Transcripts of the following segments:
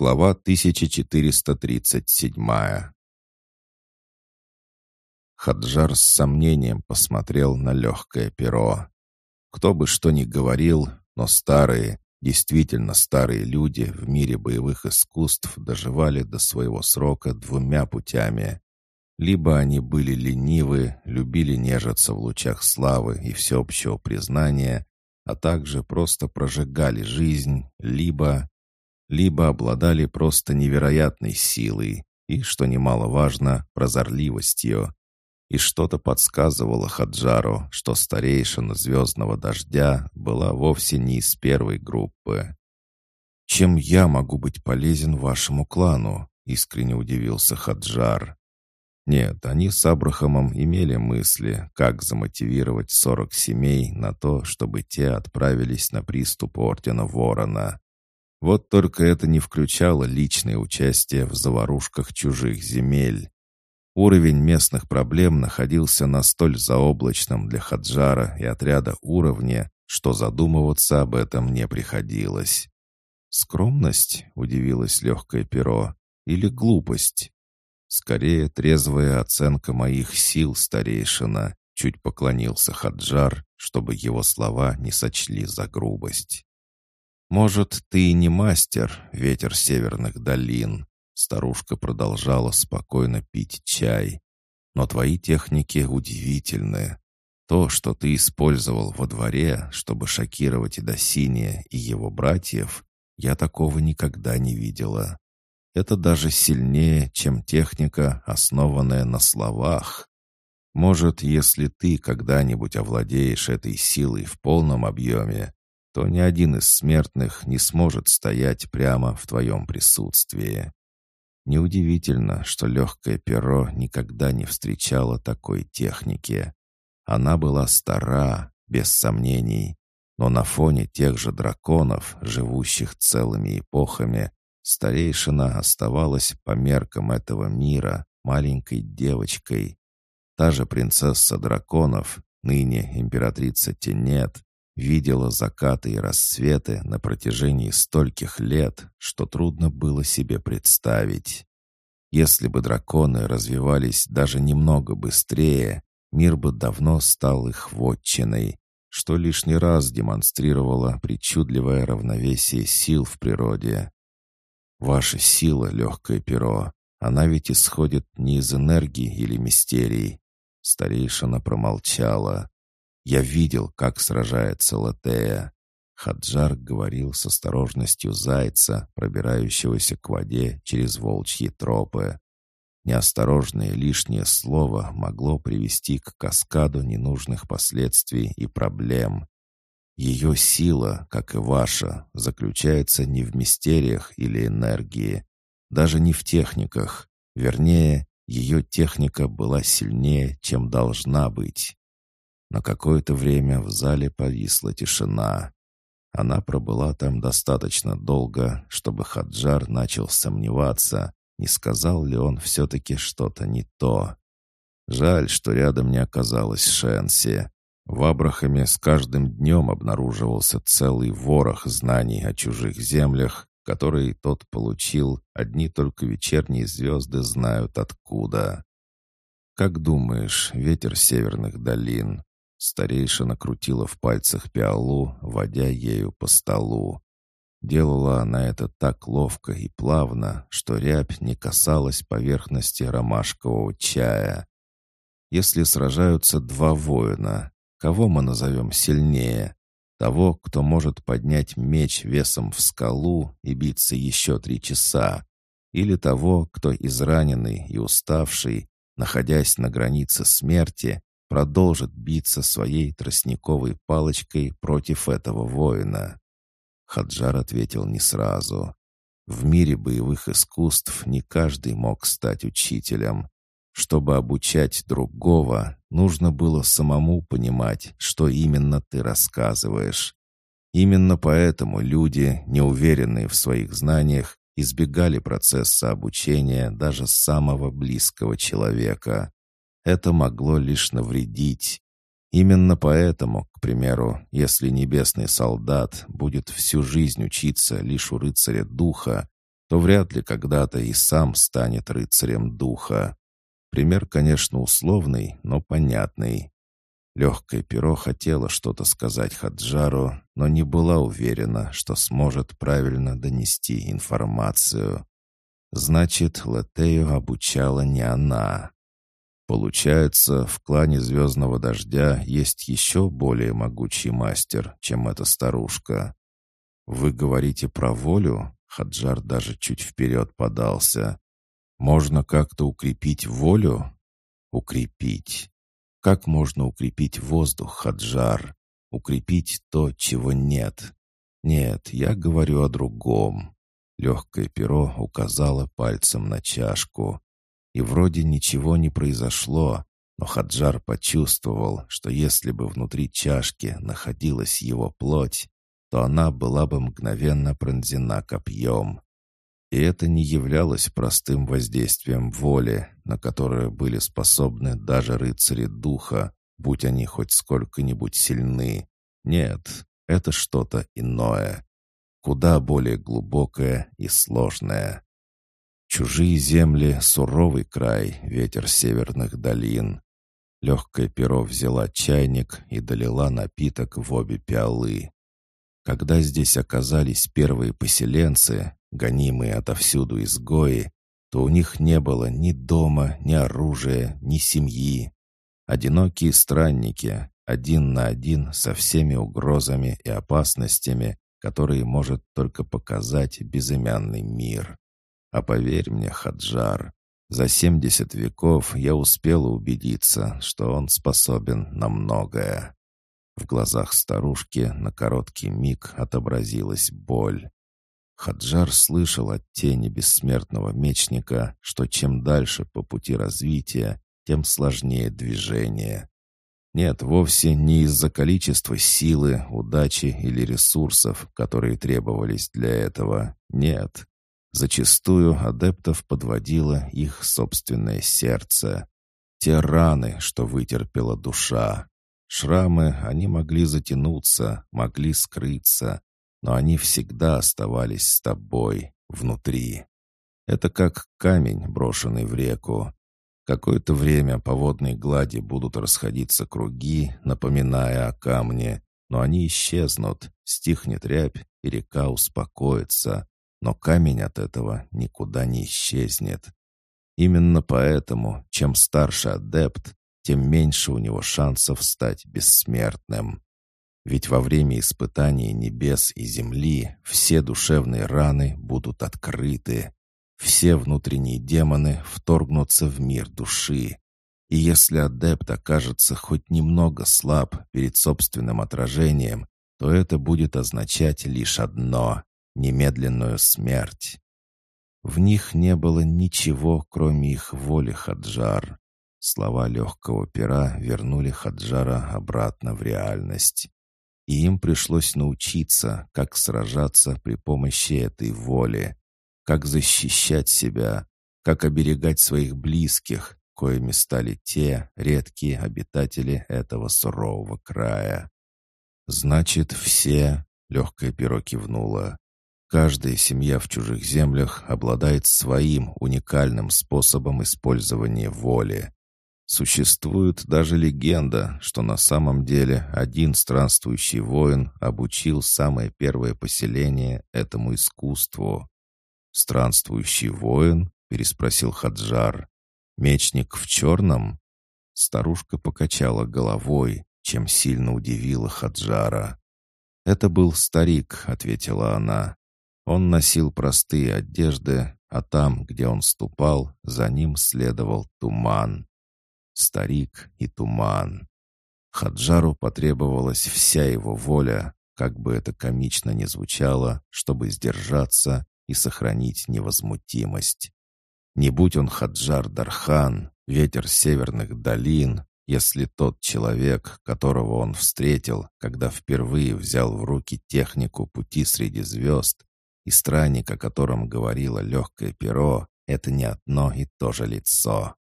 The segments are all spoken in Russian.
Глава 1437 Хаджар с сомнением посмотрел на легкое перо. Кто бы что ни говорил, но старые, действительно старые люди в мире боевых искусств доживали до своего срока двумя путями. Либо они были ленивы, любили нежиться в лучах славы и всеобщего признания, а также просто прожигали жизнь, либо либо обладали просто невероятной силой и, что немаловажно, прозорливостью. И что-то подсказывало Хаджару, что старейшина звездного дождя была вовсе не из первой группы. «Чем я могу быть полезен вашему клану?» — искренне удивился Хаджар. Нет, они с Абрахамом имели мысли, как замотивировать сорок семей на то, чтобы те отправились на приступ Ордена Ворона. Вот только это не включало личное участие в заварушках чужих земель. Уровень местных проблем находился на столь заоблачном для Хаджара и отряда уровне, что задумываться об этом не приходилось. «Скромность?» — удивилось легкое перо. «Или глупость?» «Скорее трезвая оценка моих сил, старейшина», — чуть поклонился Хаджар, чтобы его слова не сочли за грубость. «Может, ты и не мастер, ветер северных долин», старушка продолжала спокойно пить чай. «Но твои техники удивительны. То, что ты использовал во дворе, чтобы шокировать и Досиния и его братьев, я такого никогда не видела. Это даже сильнее, чем техника, основанная на словах. Может, если ты когда-нибудь овладеешь этой силой в полном объеме, то ни один из смертных не сможет стоять прямо в твоем присутствии. Неудивительно, что легкое перо никогда не встречало такой техники. Она была стара, без сомнений, но на фоне тех же драконов, живущих целыми эпохами, старейшина оставалась по меркам этого мира маленькой девочкой. Та же принцесса драконов, ныне императрица Тенет, видела закаты и рассветы на протяжении стольких лет, что трудно было себе представить. Если бы драконы развивались даже немного быстрее, мир бы давно стал их вотчиной, что лишний раз демонстрировало причудливое равновесие сил в природе. Ваша сила, легкое перо, она ведь исходит не из энергии или мистерий. Старейшина промолчала. Я видел, как сражается Латея. Хаджар говорил с осторожностью зайца, пробирающегося к воде через волчьи тропы. Неосторожное лишнее слово могло привести к каскаду ненужных последствий и проблем. Ее сила, как и ваша, заключается не в мистериях или энергии, даже не в техниках. Вернее, ее техника была сильнее, чем должна быть. На какое-то время в зале повисла тишина. Она пробыла там достаточно долго, чтобы Хаджар начал сомневаться, не сказал ли он все-таки что-то не то. Жаль, что рядом не оказалось Шенси. В Абрахаме с каждым днем обнаруживался целый ворох знаний о чужих землях, которые тот получил, одни только вечерние звезды знают откуда. «Как думаешь, ветер северных долин, Старейшина крутила в пальцах пиалу, водя ею по столу. Делала она это так ловко и плавно, что рябь не касалась поверхности ромашкового чая. Если сражаются два воина, кого мы назовем сильнее? Того, кто может поднять меч весом в скалу и биться еще три часа, или того, кто израненный и уставший, находясь на границе смерти, продолжит биться своей тростниковой палочкой против этого воина. Хаджар ответил не сразу. В мире боевых искусств не каждый мог стать учителем. Чтобы обучать другого, нужно было самому понимать, что именно ты рассказываешь. Именно поэтому люди, неуверенные в своих знаниях, избегали процесса обучения даже самого близкого человека это могло лишь навредить. Именно поэтому, к примеру, если небесный солдат будет всю жизнь учиться лишь у рыцаря духа, то вряд ли когда-то и сам станет рыцарем духа. Пример, конечно, условный, но понятный. Легкое перо хотело что-то сказать Хаджару, но не была уверена, что сможет правильно донести информацию. Значит, Латею обучала не она. Получается, в клане Звездного Дождя есть еще более могучий мастер, чем эта старушка. Вы говорите про волю? Хаджар даже чуть вперед подался. Можно как-то укрепить волю? Укрепить. Как можно укрепить воздух, Хаджар? Укрепить то, чего нет. Нет, я говорю о другом. Легкое перо указало пальцем на чашку. И вроде ничего не произошло, но Хаджар почувствовал, что если бы внутри чашки находилась его плоть, то она была бы мгновенно пронзена копьем. И это не являлось простым воздействием воли, на которое были способны даже рыцари духа, будь они хоть сколько-нибудь сильны. Нет, это что-то иное, куда более глубокое и сложное. Чужие земли — суровый край, ветер северных долин. Легкое перо взяла чайник и долила напиток в обе пиалы. Когда здесь оказались первые поселенцы, гонимые отовсюду изгои, то у них не было ни дома, ни оружия, ни семьи. Одинокие странники, один на один со всеми угрозами и опасностями, которые может только показать безымянный мир. А поверь мне, Хаджар, за семьдесят веков я успела убедиться, что он способен на многое. В глазах старушки на короткий миг отобразилась боль. Хаджар слышал от тени бессмертного мечника, что чем дальше по пути развития, тем сложнее движение. Нет, вовсе не из-за количества силы, удачи или ресурсов, которые требовались для этого. Нет. Зачастую адептов подводило их собственное сердце. Те раны, что вытерпела душа. Шрамы, они могли затянуться, могли скрыться, но они всегда оставались с тобой, внутри. Это как камень, брошенный в реку. Какое-то время по водной глади будут расходиться круги, напоминая о камне, но они исчезнут, стихнет рябь, и река успокоится, но камень от этого никуда не исчезнет. Именно поэтому, чем старше адепт, тем меньше у него шансов стать бессмертным. Ведь во время испытания небес и земли все душевные раны будут открыты. Все внутренние демоны вторгнутся в мир души. И если адепт окажется хоть немного слаб перед собственным отражением, то это будет означать лишь одно — немедленную смерть. В них не было ничего, кроме их воли Хаджар. Слова легкого пера вернули Хаджара обратно в реальность и им пришлось научиться, как сражаться при помощи этой воли, как защищать себя, как оберегать своих близких, коими стали те редкие обитатели этого сурового края. «Значит, все...» — легкое перо кивнуло. «Каждая семья в чужих землях обладает своим уникальным способом использования воли. Существует даже легенда, что на самом деле один странствующий воин обучил самое первое поселение этому искусству. «Странствующий воин?» — переспросил Хаджар. «Мечник в черном?» Старушка покачала головой, чем сильно удивила Хаджара. «Это был старик», — ответила она. Он носил простые одежды, а там, где он ступал, за ним следовал туман старик и туман. Хаджару потребовалась вся его воля, как бы это комично ни звучало, чтобы сдержаться и сохранить невозмутимость. Не будь он Хаджар Дархан, ветер северных долин, если тот человек, которого он встретил, когда впервые взял в руки технику пути среди звезд, и странник, о котором говорило легкое перо, это не одно и то же лицо.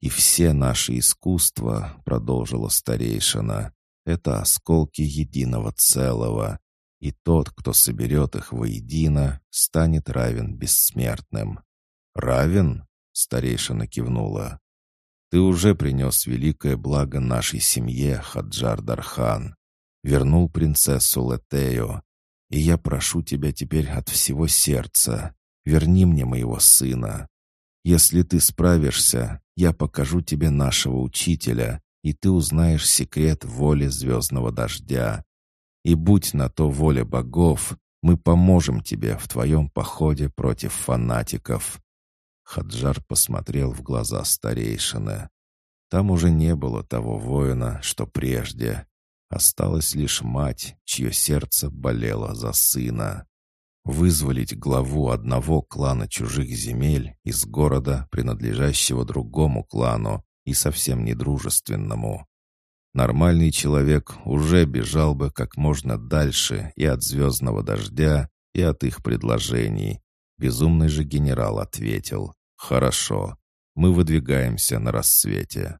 «И все наши искусства, — продолжила старейшина, — это осколки единого целого. и тот, кто соберет их воедино, станет равен бессмертным». «Равен?» — старейшина кивнула. «Ты уже принес великое благо нашей семье, Хаджар Дархан. Вернул принцессу Летею. И я прошу тебя теперь от всего сердца. Верни мне моего сына. Если ты справишься, я покажу тебе нашего учителя, и ты узнаешь секрет воли звездного дождя. И будь на то воля богов, мы поможем тебе в твоем походе против фанатиков». Хаджар посмотрел в глаза старейшины. Там уже не было того воина, что прежде. Осталась лишь мать, чье сердце болело за сына. Вызволить главу одного клана чужих земель из города, принадлежащего другому клану и совсем недружественному. Нормальный человек уже бежал бы как можно дальше и от звездного дождя, и от их предложений. Безумный же генерал ответил «Хорошо, мы выдвигаемся на рассвете».